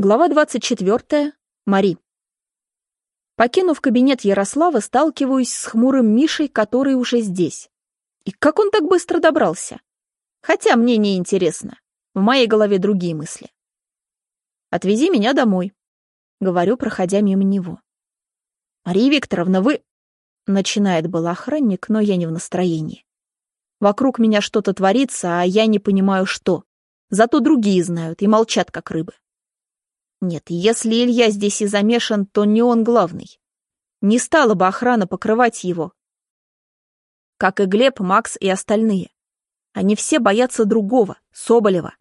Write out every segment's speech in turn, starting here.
Глава 24. Мари. Покинув кабинет Ярослава, сталкиваюсь с хмурым Мишей, который уже здесь. И как он так быстро добрался? Хотя мне не интересно. В моей голове другие мысли. «Отвези меня домой», — говорю, проходя мимо него. «Мария Викторовна, вы...» Начинает был охранник, но я не в настроении. Вокруг меня что-то творится, а я не понимаю, что. Зато другие знают и молчат, как рыбы. Нет, если Илья здесь и замешан, то не он главный. Не стала бы охрана покрывать его. Как и Глеб, Макс и остальные. Они все боятся другого, Соболева.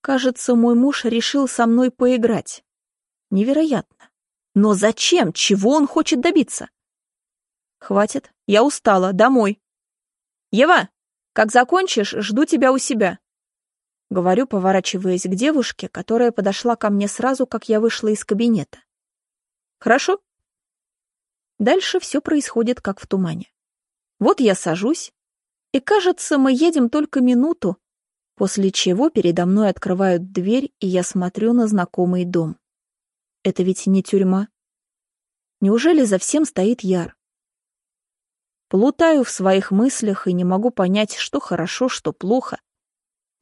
Кажется, мой муж решил со мной поиграть. Невероятно. Но зачем? Чего он хочет добиться? Хватит, я устала, домой. Ева, как закончишь, жду тебя у себя. Говорю, поворачиваясь к девушке, которая подошла ко мне сразу, как я вышла из кабинета. Хорошо? Дальше все происходит как в тумане. Вот я сажусь, и, кажется, мы едем только минуту, после чего передо мной открывают дверь, и я смотрю на знакомый дом. Это ведь не тюрьма. Неужели за всем стоит Яр? Плутаю в своих мыслях и не могу понять, что хорошо, что плохо,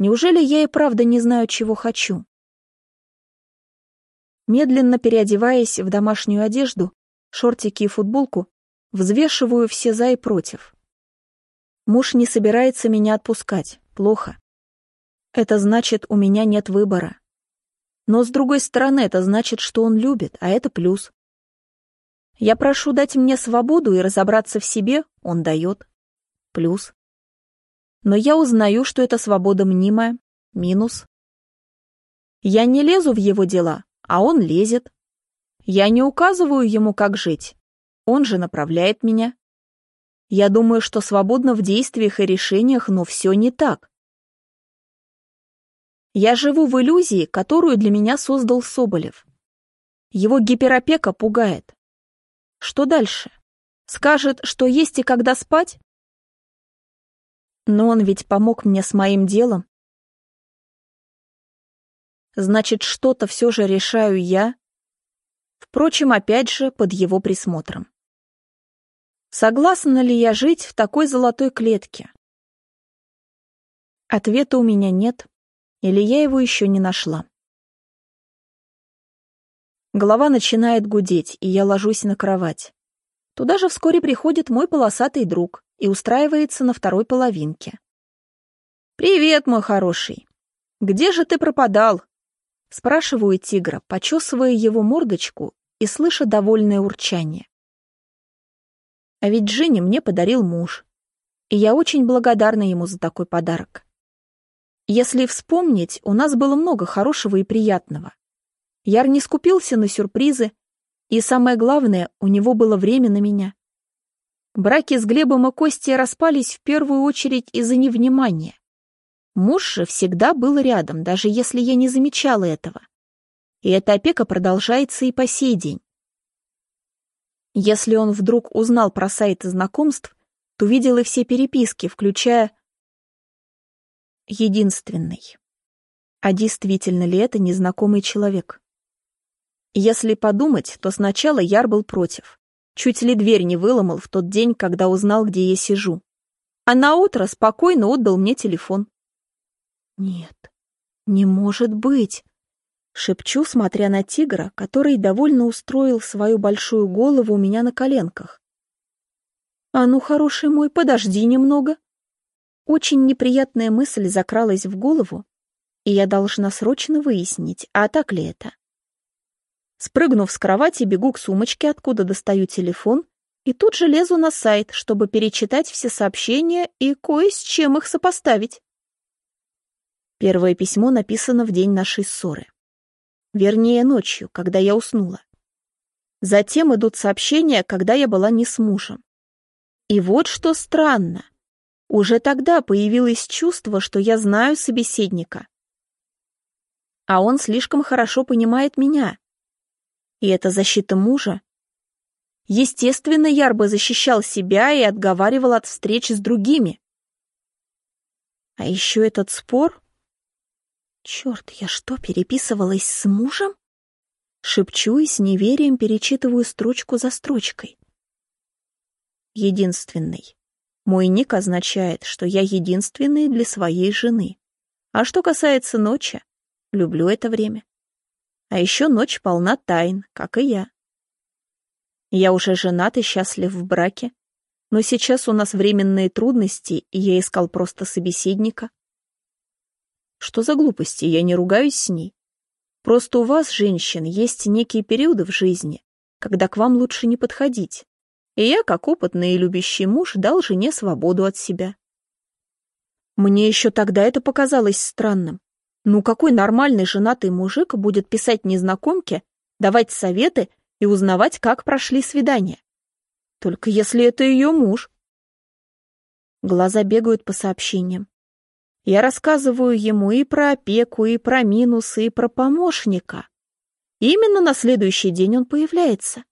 Неужели я и правда не знаю, чего хочу? Медленно переодеваясь в домашнюю одежду, шортики и футболку, взвешиваю все за и против. Муж не собирается меня отпускать. Плохо. Это значит, у меня нет выбора. Но с другой стороны, это значит, что он любит, а это плюс. Я прошу дать мне свободу и разобраться в себе, он дает. Плюс. Но я узнаю, что это свобода мнимая. Минус. Я не лезу в его дела, а он лезет. Я не указываю ему, как жить. Он же направляет меня. Я думаю, что свободно в действиях и решениях, но все не так. Я живу в иллюзии, которую для меня создал Соболев. Его гиперопека пугает. Что дальше? Скажет, что есть и когда спать? Но он ведь помог мне с моим делом. Значит, что-то все же решаю я. Впрочем, опять же, под его присмотром. Согласна ли я жить в такой золотой клетке? Ответа у меня нет, или я его еще не нашла. Голова начинает гудеть, и я ложусь на кровать. Туда же вскоре приходит мой полосатый друг и устраивается на второй половинке. «Привет, мой хороший! Где же ты пропадал?» Спрашиваю тигра, почесывая его мордочку и слыша довольное урчание. А ведь Женя мне подарил муж, и я очень благодарна ему за такой подарок. Если вспомнить, у нас было много хорошего и приятного. Яр не скупился на сюрпризы, и самое главное, у него было время на меня. Браки с Глебом и Костей распались в первую очередь из-за невнимания. Муж же всегда был рядом, даже если я не замечала этого. И эта опека продолжается и по сей день. Если он вдруг узнал про сайты знакомств, то видел и все переписки, включая единственный. А действительно ли это незнакомый человек? Если подумать, то сначала Яр был против. Чуть ли дверь не выломал в тот день, когда узнал, где я сижу. А на утро спокойно отдал мне телефон. Нет, не может быть. Шепчу, смотря на тигра, который довольно устроил свою большую голову у меня на коленках. А ну, хороший мой, подожди немного. Очень неприятная мысль закралась в голову, и я должна срочно выяснить, а так ли это. Спрыгнув с кровати, бегу к сумочке, откуда достаю телефон, и тут же лезу на сайт, чтобы перечитать все сообщения и кое с чем их сопоставить. Первое письмо написано в день нашей ссоры. Вернее, ночью, когда я уснула. Затем идут сообщения, когда я была не с мужем. И вот что странно. Уже тогда появилось чувство, что я знаю собеседника. А он слишком хорошо понимает меня. И это защита мужа? Естественно, Яр бы защищал себя и отговаривал от встреч с другими. А еще этот спор? Черт, я что, переписывалась с мужем? Шепчу и с неверием перечитываю строчку за строчкой. Единственный. Мой ник означает, что я единственный для своей жены. А что касается ночи, люблю это время. А еще ночь полна тайн, как и я. Я уже женат и счастлив в браке, но сейчас у нас временные трудности, и я искал просто собеседника. Что за глупости, я не ругаюсь с ней. Просто у вас, женщин, есть некие периоды в жизни, когда к вам лучше не подходить. И я, как опытный и любящий муж, дал жене свободу от себя. Мне еще тогда это показалось странным. Ну какой нормальный женатый мужик будет писать незнакомке, давать советы и узнавать, как прошли свидания? Только если это ее муж. Глаза бегают по сообщениям. Я рассказываю ему и про опеку, и про минусы, и про помощника. И именно на следующий день он появляется.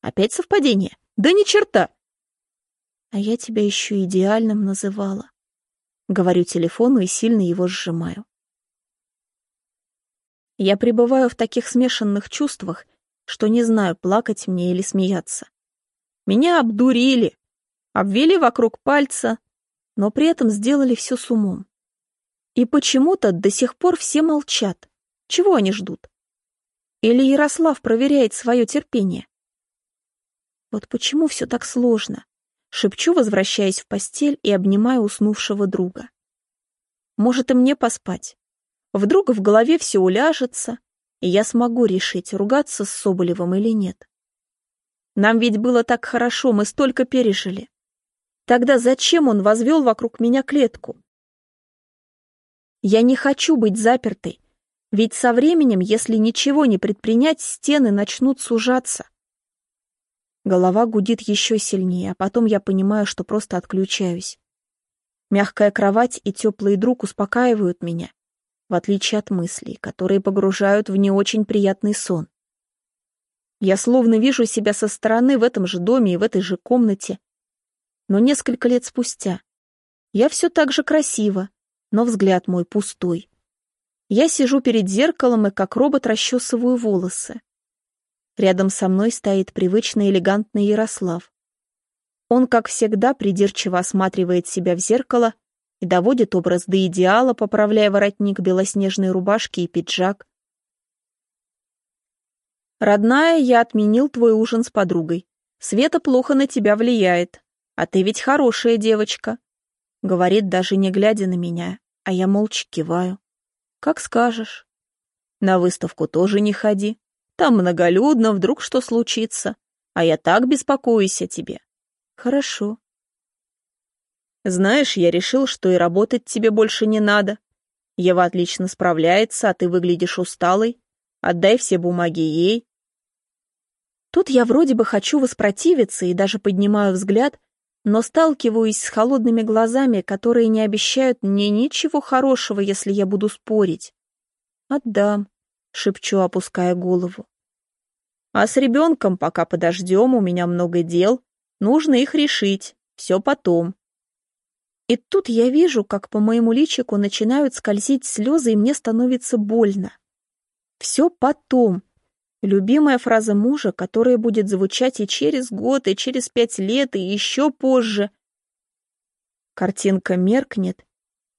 Опять совпадение? Да ни черта! А я тебя еще идеальным называла. Говорю телефону и сильно его сжимаю. Я пребываю в таких смешанных чувствах, что не знаю, плакать мне или смеяться. Меня обдурили, обвели вокруг пальца, но при этом сделали все с умом. И почему-то до сих пор все молчат. Чего они ждут? Или Ярослав проверяет свое терпение? Вот почему все так сложно? Шепчу, возвращаясь в постель и обнимаю уснувшего друга. Может и мне поспать? Вдруг в голове все уляжется, и я смогу решить, ругаться с Соболевым или нет. Нам ведь было так хорошо, мы столько пережили. Тогда зачем он возвел вокруг меня клетку? Я не хочу быть запертой, ведь со временем, если ничего не предпринять, стены начнут сужаться. Голова гудит еще сильнее, а потом я понимаю, что просто отключаюсь. Мягкая кровать и теплый друг успокаивают меня, в отличие от мыслей, которые погружают в не очень приятный сон. Я словно вижу себя со стороны в этом же доме и в этой же комнате. Но несколько лет спустя я все так же красива, но взгляд мой пустой. Я сижу перед зеркалом и как робот расчесываю волосы. Рядом со мной стоит привычный элегантный Ярослав. Он, как всегда, придирчиво осматривает себя в зеркало и доводит образ до идеала, поправляя воротник белоснежной рубашки и пиджак. «Родная, я отменил твой ужин с подругой. Света плохо на тебя влияет. А ты ведь хорошая девочка. Говорит, даже не глядя на меня, а я молча киваю. Как скажешь. На выставку тоже не ходи. Там многолюдно, вдруг что случится. А я так беспокоюсь о тебе. Хорошо. Знаешь, я решил, что и работать тебе больше не надо. Ева отлично справляется, а ты выглядишь усталой. Отдай все бумаги ей. Тут я вроде бы хочу воспротивиться и даже поднимаю взгляд, но сталкиваюсь с холодными глазами, которые не обещают мне ничего хорошего, если я буду спорить. «Отдам», — шепчу, опуская голову. «А с ребенком пока подождем, у меня много дел, нужно их решить, все потом». И тут я вижу, как по моему личику начинают скользить слезы, и мне становится больно. Все потом, Любимая фраза мужа, которая будет звучать и через год, и через пять лет, и еще позже. Картинка меркнет,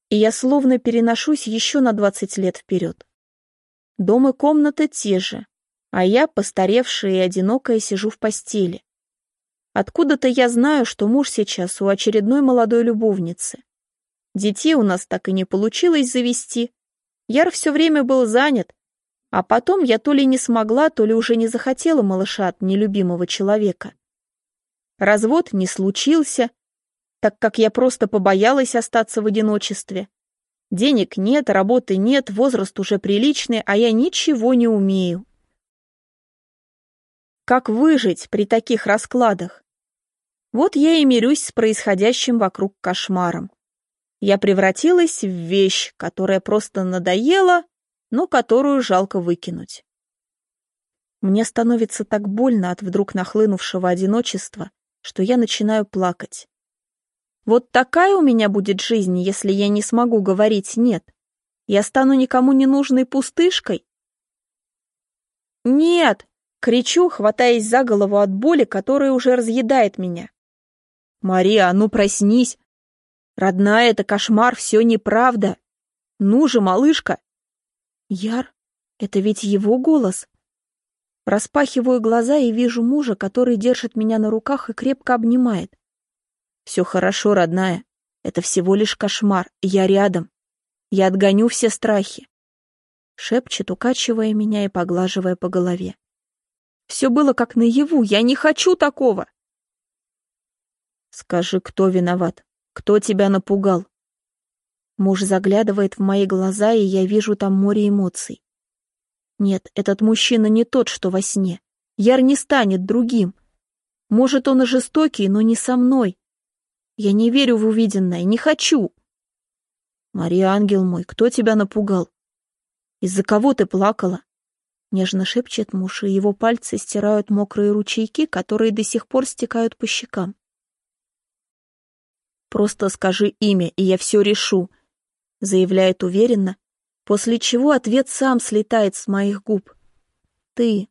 и я словно переношусь еще на двадцать лет вперед. Дом и комната те же, а я, постаревшая и одинокая, сижу в постели. Откуда-то я знаю, что муж сейчас у очередной молодой любовницы. Детей у нас так и не получилось завести. Яр все время был занят, а потом я то ли не смогла, то ли уже не захотела малыша от нелюбимого человека. Развод не случился, так как я просто побоялась остаться в одиночестве. Денег нет, работы нет, возраст уже приличный, а я ничего не умею. Как выжить при таких раскладах? Вот я и мирюсь с происходящим вокруг кошмаром. Я превратилась в вещь, которая просто надоела, но которую жалко выкинуть. Мне становится так больно от вдруг нахлынувшего одиночества, что я начинаю плакать. Вот такая у меня будет жизнь, если я не смогу говорить «нет». Я стану никому не нужной пустышкой? Нет! Кричу, хватаясь за голову от боли, которая уже разъедает меня. Мария, ну проснись! Родная, это кошмар, все неправда. Ну же, малышка! Яр, это ведь его голос. Распахиваю глаза и вижу мужа, который держит меня на руках и крепко обнимает. Все хорошо, родная. Это всего лишь кошмар. Я рядом. Я отгоню все страхи. Шепчет, укачивая меня и поглаживая по голове. Все было как наяву. Я не хочу такого. Скажи, кто виноват? Кто тебя напугал? Муж заглядывает в мои глаза, и я вижу там море эмоций. Нет, этот мужчина не тот, что во сне. Яр не станет другим. Может, он и жестокий, но не со мной. Я не верю в увиденное, не хочу. Мария, ангел мой, кто тебя напугал? Из-за кого ты плакала? Нежно шепчет муж, и его пальцы стирают мокрые ручейки, которые до сих пор стекают по щекам. Просто скажи имя, и я все решу, заявляет уверенно, после чего ответ сам слетает с моих губ. Ты.